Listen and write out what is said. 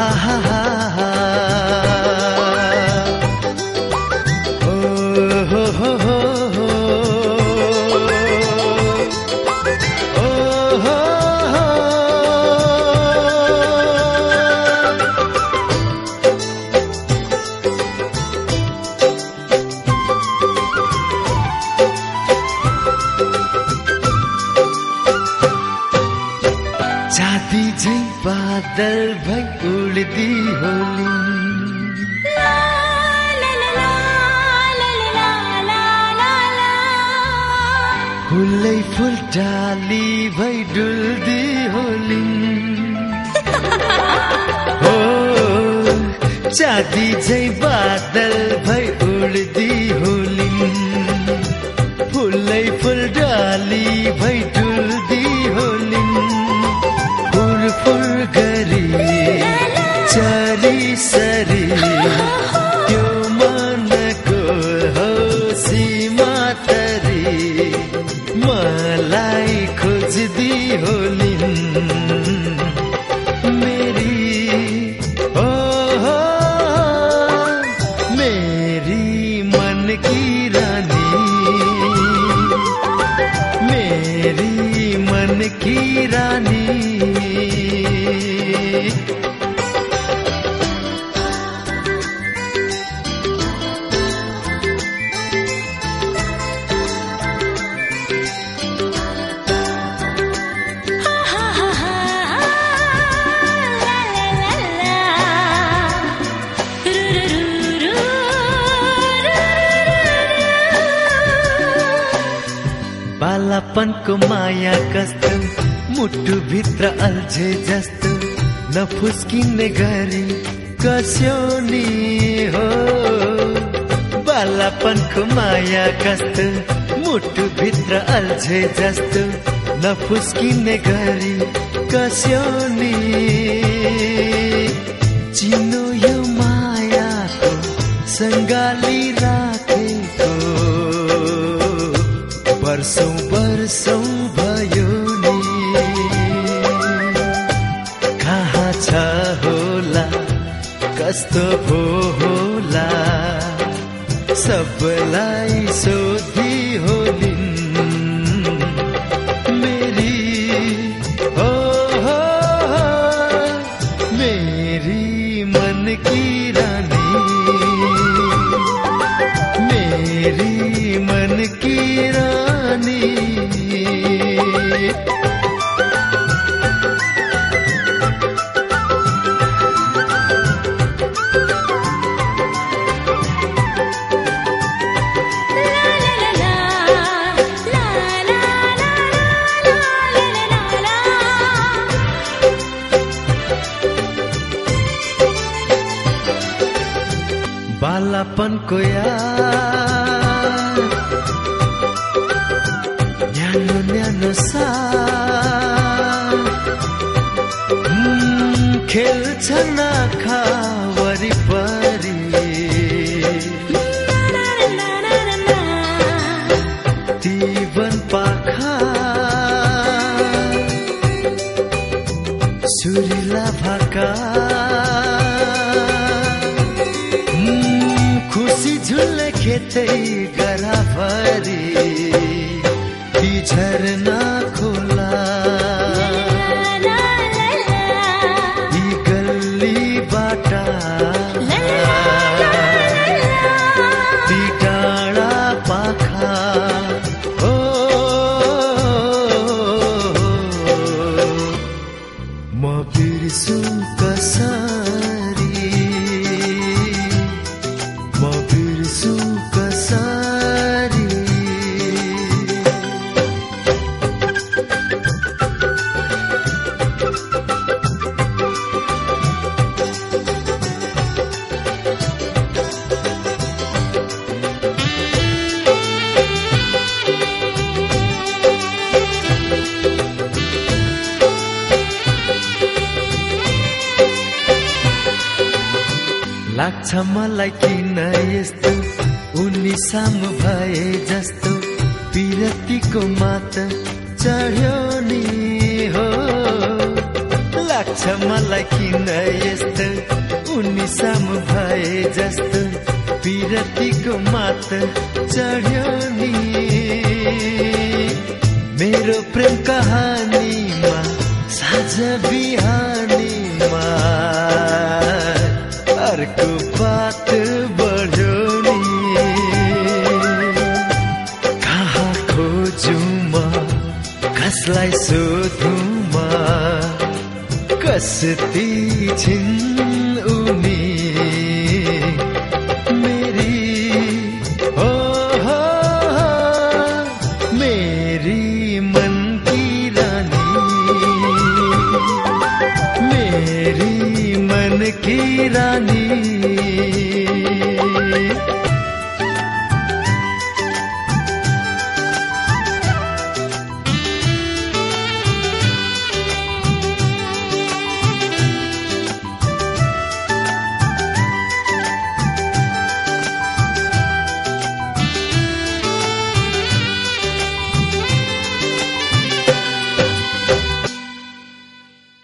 हा हा हा बादल भई उड्दी होली। फुलै फुल डाली भई डुल्दी होली। हो चाँदी झै बादल भई उड्दी होली। मलाई खोज्दी होलिन् मेरी ओ हो मेरी मन की रानी। मेरी मन की रानी। बालापनको माया कस्तो मुटुभित्र अल्झे जस्तो नफुस्किने गरी कस्यो नि हो? बालापनको माया कस्तो मुटुभित्र अल्झे जस्तो नफुस्किने गरी कस्यो नि? चिनो यो मायाको सङ्गाली राखेको वर्षौँ वर्षौँ भयो नि। कहाँ छ होला कस्तो भो होला सबलाई सोधी बालापनको याद न्यानो सा खेल्छन् आँखा वरिपरि तीवन पाखा। सुरिला भाका। खुसी झुल्ले खेतै गराभरि। ती झरना लाग्छ मलाई किन यस्तो? उनी सामु भए जस्तो। विरतीको मात चढ्यो नि हो। लाग्छ मलाई किन यस्तो? तिमी सामु भए जस्तो। विरतीको मात चढ्यो नि। मेरो प्रेम कहानीमा साँझ बिहानीमा सोधु म कसती छिन् उनी? मेरी हो हो हो, मेरी मन की रानी। मेरी मन की रानी।